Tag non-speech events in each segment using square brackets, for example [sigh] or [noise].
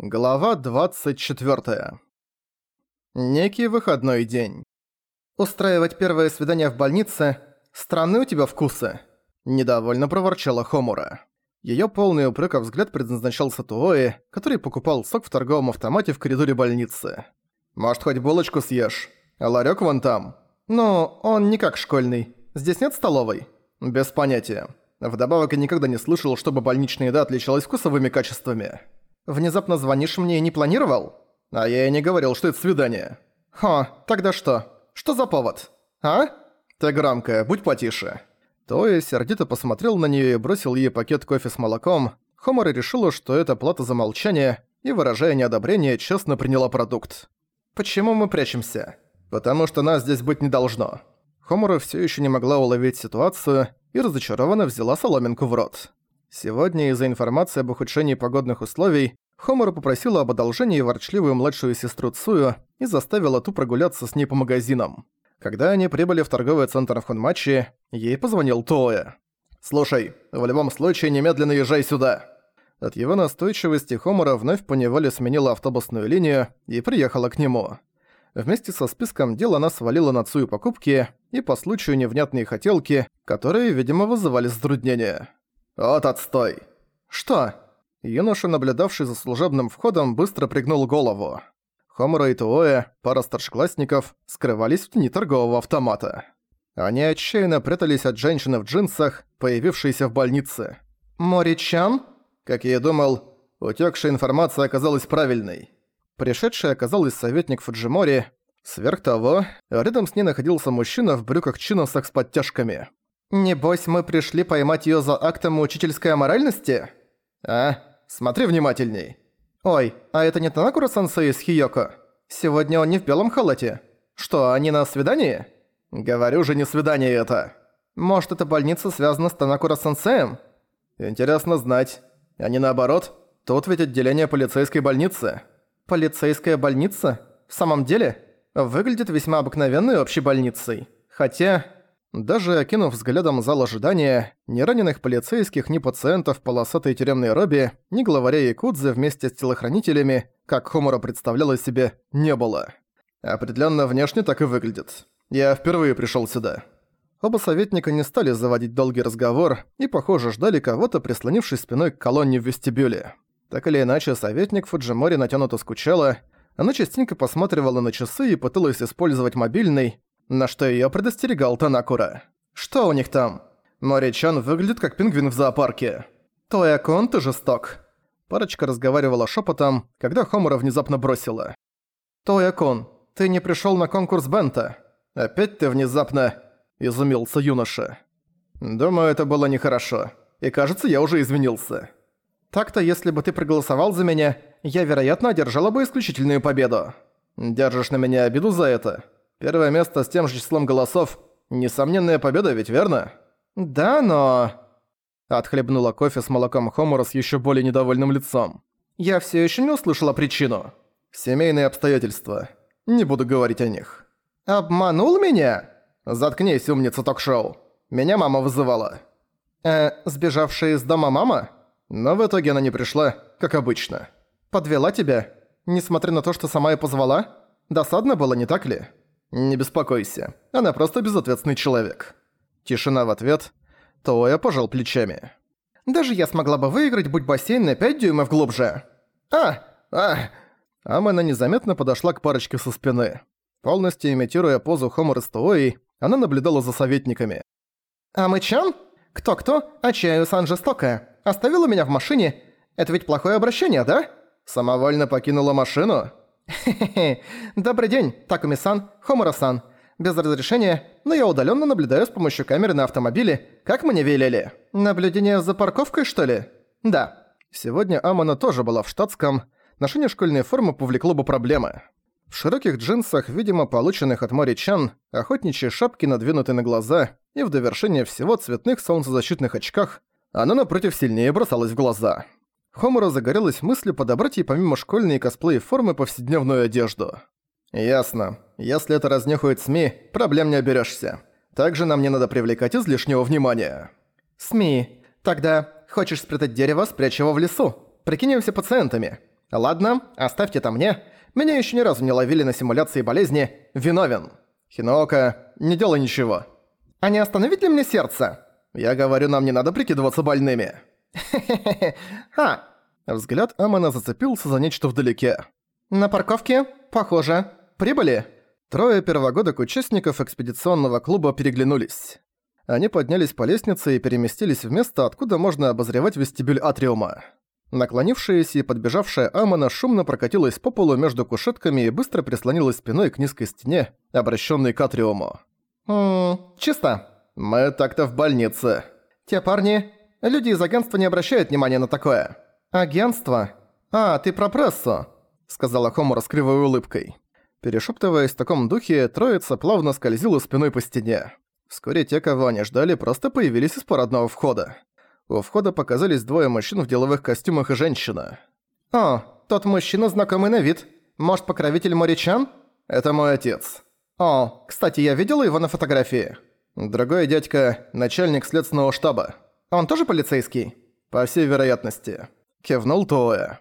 Глава 24. Некий выходной день. «Устраивать первое свидание в больнице – странные у тебя вкусы», – недовольно проворчала Хомура. Её полный упреков взгляд предназначался Туои, который покупал сок в торговом автомате в коридоре больницы. «Может, хоть булочку съешь? А ларёк вон там?» «Ну, он не как школьный. Здесь нет столовой?» «Без понятия. Вдобавок я никогда не слышал, чтобы больничная еда отличалась вкусовыми качествами». Внезапно звонишь мне и не планировал? А я и не говорил, что это свидание. Хо, тогда что? Что за повод? А? Ты громкая, будь потише. Тоя сердито посмотрел на неё и бросил ей пакет кофе с молоком. Хомора решила, что это плата за молчание, и, выражая неодобрение, честно приняла продукт. «Почему мы прячемся?» «Потому что нас здесь быть не должно». Хомора всё ещё не могла уловить ситуацию и разочарованно взяла соломинку в рот. Сегодня из-за информации об ухудшении погодных условий Хомора попросила об одолжении ворчливую младшую сестру Цую и заставила ту прогуляться с ней по магазинам. Когда они прибыли в торговый центр в Хонмачи, ей позвонил Тоэ. «Слушай, в любом случае немедленно езжай сюда!» От его настойчивости Хомора вновь поневоле сменила автобусную линию и приехала к нему. Вместе со списком дел она свалила на Цую покупки и по случаю невнятные хотелки, которые, видимо, вызывали затруднения. «Вот отстой!» «Что?» Юноша, наблюдавший за служебным входом, быстро пригнул голову. Хомура и Туоэ, пара старшеклассников, скрывались в тени торгового автомата. Они отчаянно прятались от женщины в джинсах, появившейся в больнице. «Мори-чан?» Как я и думал, утекшая информация оказалась правильной. Пришедший оказалась советник Фуджимори. Сверх того, рядом с ней находился мужчина в брюках-чиносах с подтяжками. «Небось, мы пришли поймать её за актом учительской аморальности?» «А, смотри внимательней». «Ой, а это не Танакура-сенсей из Хиёко? Сегодня он не в белом халате. Что, они на свидании?» «Говорю же, не свидание это». «Может, эта больница связана с Танакура-сенсеем?» «Интересно знать. А не наоборот? Тут ведь отделение полицейской больницы». «Полицейская больница? В самом деле? Выглядит весьма обыкновенной общей больницей. Хотя...» Даже окинув взглядом зал ожидания, ни раненых полицейских, ни пациентов полосатой тюремной робе, ни главаря Якудзы вместе с телохранителями, как Хомура представляла себе, не было. Определенно внешне так и выглядит. Я впервые пришел сюда. Оба советника не стали заводить долгий разговор и, похоже, ждали кого-то, прислонившись спиной к колонне в вестибюле. Так или иначе, советник Фуджимори натянуто скучала, она частенько посматривала на часы и пыталась использовать мобильный, на что её предостерегал Танакура. «Что у них там?» Мори-чан выглядит как пингвин в зоопарке. «Тоя-кон, ты жесток». Парочка разговаривала шепотом, когда Хомура внезапно бросила. «Тоя-кон, ты не пришёл на конкурс Бента. Опять ты внезапно...» – изумился юноша. «Думаю, это было нехорошо. И кажется, я уже извинился. Так-то, если бы ты проголосовал за меня, я, вероятно, одержала бы исключительную победу. Держишь на меня обиду за это?» Первое место с тем же числом голосов – несомненная победа, ведь верно? Да, но... Отхлебнула кофе с молоком Хомора с еще более недовольным лицом. Я все еще не услышала причину. Семейные обстоятельства. Не буду говорить о них. Обманул меня? Заткнись, умница ток-шоу. Меня мама вызывала. Э, сбежавшая из дома мама? Но в итоге она не пришла, как обычно. Подвела тебя? Несмотря на то, что сама и позвала? Досадно было, не так ли? «Не беспокойся, она просто безответственный человек». Тишина в ответ. Тоя пожал плечами. «Даже я смогла бы выиграть, будь бассейн на 5 дюймов глубже». «А! А!» Амена незаметно подошла к парочке со спины. Полностью имитируя позу Хомора с Тоей, она наблюдала за советниками. «Амы-чан? Кто-кто? А Чаю-сан жестокая. Оставила меня в машине. Это ведь плохое обращение, да?» «Самовольно покинула машину?» Хе-хе-хе. [laughs] Добрый день, Такуми-сан, Хомура-сан. Без разрешения, но я удаленно наблюдаю с помощью камеры на автомобиле, как мне велели. Наблюдение за парковкой, что ли? Да. Сегодня Амана тоже была в штатском. Ношение школьной формы повлекло бы проблемы. В широких джинсах, видимо, полученных от Мори Чан, охотничьи шапки надвинуты на глаза и в довершение всего цветных солнцезащитных очках, она напротив сильнее бросалась в глаза. Хомура загорелась мыслью подобрать ей помимо школьной и косплей формы повседневную одежду. «Ясно. Если это разнюхают СМИ, проблем не оберешься. Также нам не надо привлекать излишнего внимания». «СМИ. Тогда хочешь спрятать дерево, спрячь его в лесу. Прикинемся пациентами. Ладно, оставьте это мне. Меня еще ни разу не ловили на симуляции болезни. Виновен. Хиноока, не делай ничего. А не остановить ли мне сердце? Я говорю, нам не надо прикидываться больными. [laughs] Хе-хе-хе. А. Взгляд Амона зацепился за нечто вдалеке. На парковке? Похоже. Прибыли? Трое первогодок участников экспедиционного клуба переглянулись. Они поднялись по лестнице и переместились в место, откуда можно обозревать вестибюль атриума. Наклонившаяся и подбежавшая Амона шумно прокатилась по полу между кушетками и быстро прислонилась спиной к низкой стене, обращенной к атриуму. «Ммм, чисто. Мы так-то в больнице. Те парни... Люди из агентства не обращают внимания на такое. Агентство? А, ты про прессу», — сказала Хому с улыбкой. Перешептываясь в таком духе, троица плавно скользила спиной по стене. Вскоре те, кого они ждали, просто появились из парадного входа. У входа показались двое мужчин в деловых костюмах и женщина. «О, тот мужчина знакомый на вид. Может, покровитель Моричан? Это мой отец. О, кстати, я видела его на фотографии. Другой дядька – начальник следственного штаба. Он тоже полицейский? По всей вероятности. Кивнул Тоэ.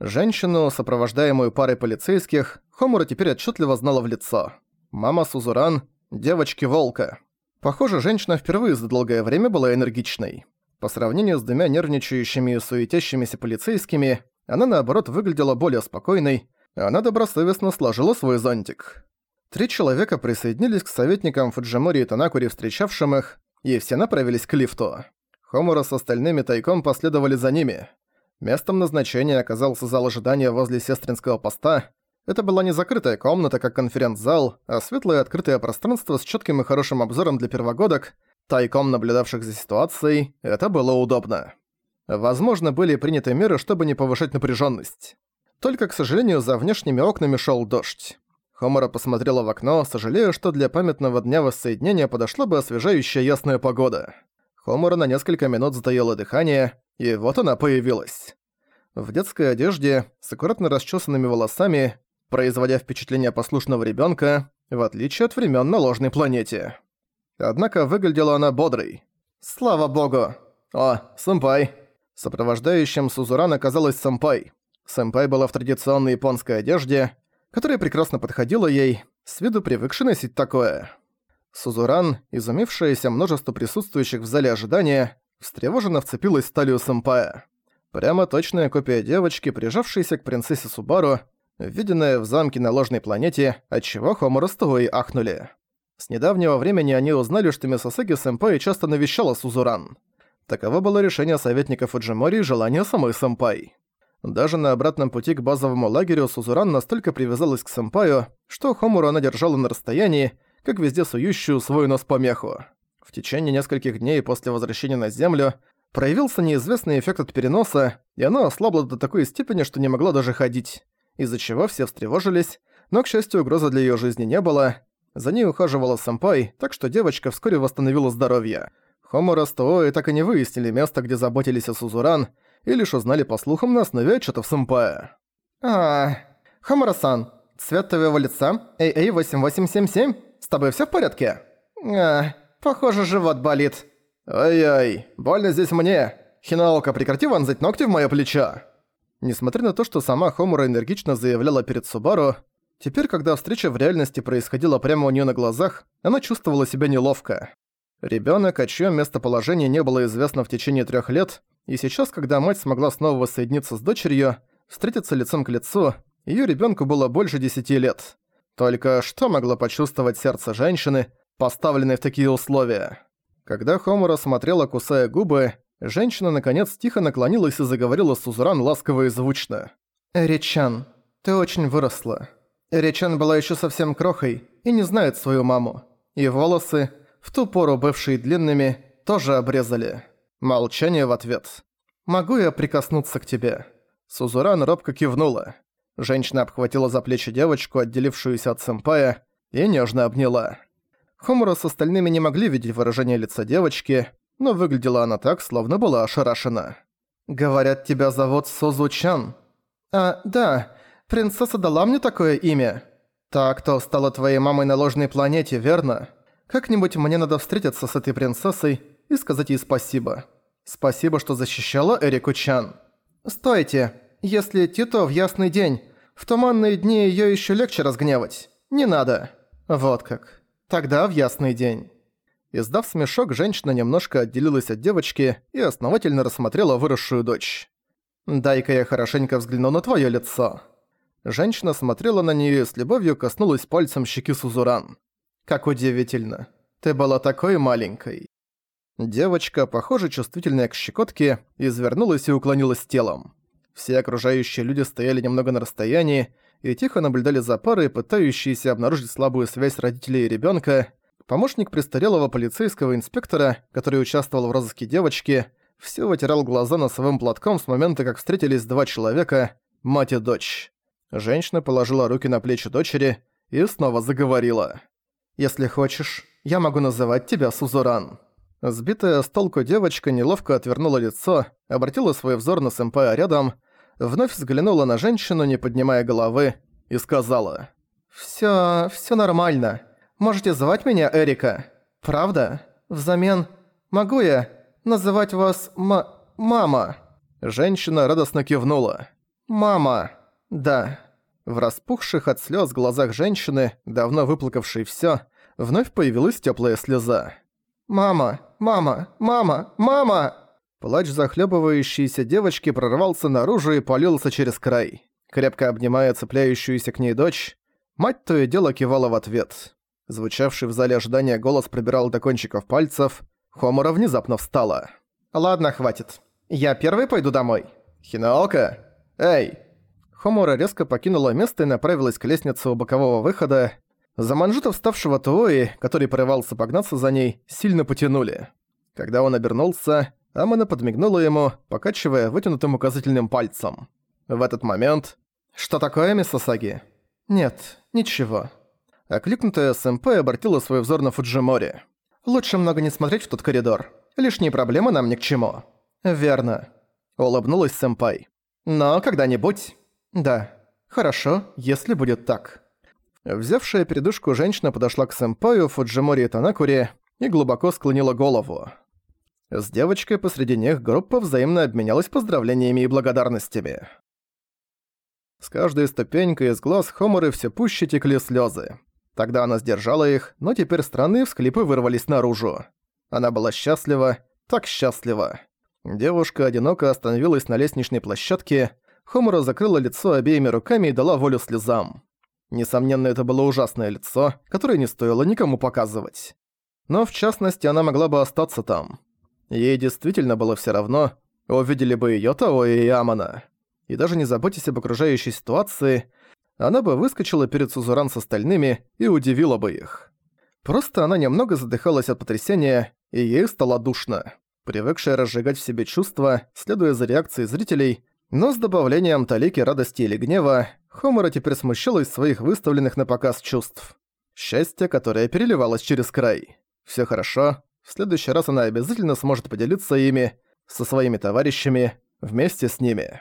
Женщину, сопровождаемую парой полицейских, Хомура теперь отчетливо знала в лицо. Мама Сузуран – девочки-волка. Похоже, женщина впервые за долгое время была энергичной. По сравнению с двумя нервничающими и суетящимися полицейскими, она наоборот выглядела более спокойной, она добросовестно сложила свой зонтик. Три человека присоединились к советникам Фуджимори и Танакури, встречавшим их, и все направились к лифту. Хомура с остальными тайком последовали за ними. Местом назначения оказался зал ожидания возле сестринского поста. Это была не закрытая комната, как конференц-зал, а светлое открытое пространство с четким и хорошим обзором для первогодок – Тайком наблюдавших за ситуацией, это было удобно. Возможно, были приняты меры, чтобы не повышать напряженность. Только, к сожалению, за внешними окнами шел дождь. Хомора посмотрела в окно, сожалея, что для памятного дня воссоединения подошла бы освежающая ясная погода. Хомора на несколько минут затаила дыхание, и вот она появилась. В детской одежде, с аккуратно расчесанными волосами, производя впечатление послушного ребенка, в отличие от времен на ложной планете. Однако выглядела она бодрой. «Слава богу!» «О, сэмпай!» Сопровождающим Сузуран оказалась сэмпай. Сэмпай была в традиционной японской одежде, которая прекрасно подходила ей, с виду привыкшей носить такое. Сузуран, изумившаяся множество присутствующих в зале ожидания, встревоженно вцепилась в талию сэмпая. Прямо точная копия девочки, прижавшейся к принцессе Субару, виденная в замке на ложной планете, отчего Хомора с Туэй ахнули. С недавнего времени они узнали, что Мисосаги-сэмпай часто навещала Сузуран. Таково было решение советника Фуджимори и желание самой сэмпай. Даже на обратном пути к базовому лагерю Сузуран настолько привязалась к сэмпаю, что Хомуру она держала на расстоянии, как везде сующую свой нос помеху. В течение нескольких дней после возвращения на Землю проявился неизвестный эффект от переноса, и она ослабла до такой степени, что не могла даже ходить, из-за чего все встревожились, но, к счастью, угрозы для её жизни не было, за ней ухаживала сэмпай, так что девочка вскоре восстановила здоровье. Хомора с Тоои так и не выяснили место, где заботились о Сузуран, и лишь узнали по слухам на основе отчетов сэмпая. а Хомора-сан, цвет твоего лица AA8877, с тобой всё в порядке?» «А, похоже, живот болит». «Ай-ай, больно здесь мне. Хинаока, прекрати вонзать ногти в моё плечо». Несмотря на то, что сама Хомура энергично заявляла перед Субару, Теперь, когда встреча в реальности происходила прямо у неё на глазах, она чувствовала себя неловко. Ребёнок, о чьём местоположении не было известно в течение трёх лет, и сейчас, когда мать смогла снова воссоединиться с дочерью, встретиться лицом к лицу, её ребёнку было больше десяти лет. Только что могло почувствовать сердце женщины, поставленной в такие условия? Когда Хомура смотрела, кусая губы, женщина наконец тихо наклонилась и заговорила с Узуран ласково и звучно. «Эричан, ты очень выросла. Речан была еще совсем крохой и не знает свою маму. И волосы, в ту пору бывшие длинными, тоже обрезали. Молчание в ответ. «Могу я прикоснуться к тебе?» Сузуран робко кивнула. Женщина обхватила за плечи девочку, отделившуюся от сэмпая, и нежно обняла. Хомура с остальными не могли видеть выражение лица девочки, но выглядела она так, словно была ошарашена. «Говорят, тебя зовут Сузучан?» «А, да, Принцесса дала мне такое имя. Та, кто стала твоей мамой на ложной планете, верно? Как-нибудь мне надо встретиться с этой принцессой и сказать ей спасибо. Спасибо, что защищала Эрику Чан. Стойте. если идти, то в ясный день. В туманные дни её ещё легче разгневать. Не надо». «Вот как. Тогда в ясный день». Издав смешок, женщина немножко отделилась от девочки и основательно рассмотрела выросшую дочь. «Дай-ка я хорошенько взгляну на твоё лицо». Женщина смотрела на неё и с любовью коснулась пальцем щеки Сузуран. «Как удивительно. Ты была такой маленькой». Девочка, похоже, чувствительная к щекотке, извернулась и уклонилась телом. Все окружающие люди стояли немного на расстоянии и тихо наблюдали за парой, пытающейся обнаружить слабую связь родителей и ребёнка. Помощник престарелого полицейского инспектора, который участвовал в розыске девочки, все вытирал глаза носовым платком с момента, как встретились два человека, мать и дочь. Женщина положила руки на плечи дочери и снова заговорила. «Если хочешь, я могу называть тебя Сузуран». Сбитая с толку девочка неловко отвернула лицо, обратила свой взор на сэмпая рядом, вновь взглянула на женщину, не поднимая головы, и сказала. «Всё... всё нормально. Можете звать меня Эрика. Правда? Взамен... Могу я называть вас ма... мама?» Женщина радостно кивнула. «Мама. Да». В распухших от слёз глазах женщины, давно выплакавшей всё, вновь появилась тёплая слеза. «Мама! Мама! Мама! Мама!» Плач захлебывающейся девочки прорвался наружу и полился через край. Крепко обнимая цепляющуюся к ней дочь, мать то и дело кивала в ответ. Звучавший в зале ожидания голос пробирал до кончиков пальцев. Хомора внезапно встала. «Ладно, хватит. Я первый пойду домой. Хинаока? Эй!» Хомора резко покинула место и направилась к лестнице у бокового выхода. За манжета вставшего Туои, который порывался погнаться за ней, сильно потянули. Когда он обернулся, Амана подмигнула ему, покачивая вытянутым указательным пальцем. В этот момент... «Что такое, мисс Сасаги?» «Нет, ничего». Окликнутая СМП обратила свой взор на Фуджимори. «Лучше много не смотреть в тот коридор. Лишние проблемы нам ни к чему». «Верно», — улыбнулась сэмпай. «Но когда-нибудь...» «Да, хорошо, если будет так». Взявшая передышку женщина подошла к сэмпаю Фуджимори Танакури и глубоко склонила голову. С девочкой посреди них группа взаимно обменялась поздравлениями и благодарностями. С каждой ступенькой из глаз Хоморы все пуще текли слезы. Тогда она сдержала их, но теперь странные всклипы вырвались наружу. Она была счастлива, так счастлива. Девушка одиноко остановилась на лестничной площадке, Хомора закрыла лицо обеими руками и дала волю слезам. Несомненно, это было ужасное лицо, которое не стоило никому показывать. Но в частности, она могла бы остаться там. Ей действительно было всё равно, увидели бы её Тао и Амана. И даже не заботясь об окружающей ситуации, она бы выскочила перед Сузуран с остальными и удивила бы их. Просто она немного задыхалась от потрясения, и ей стало душно. Привыкшая разжигать в себе чувства, следуя за реакцией зрителей, но с добавлением талики радости или гнева, Хомора теперь смущалась своих выставленных на показ чувств. Счастье, которое переливалось через край. Всё хорошо, в следующий раз она обязательно сможет поделиться ими со своими товарищами, вместе с ними.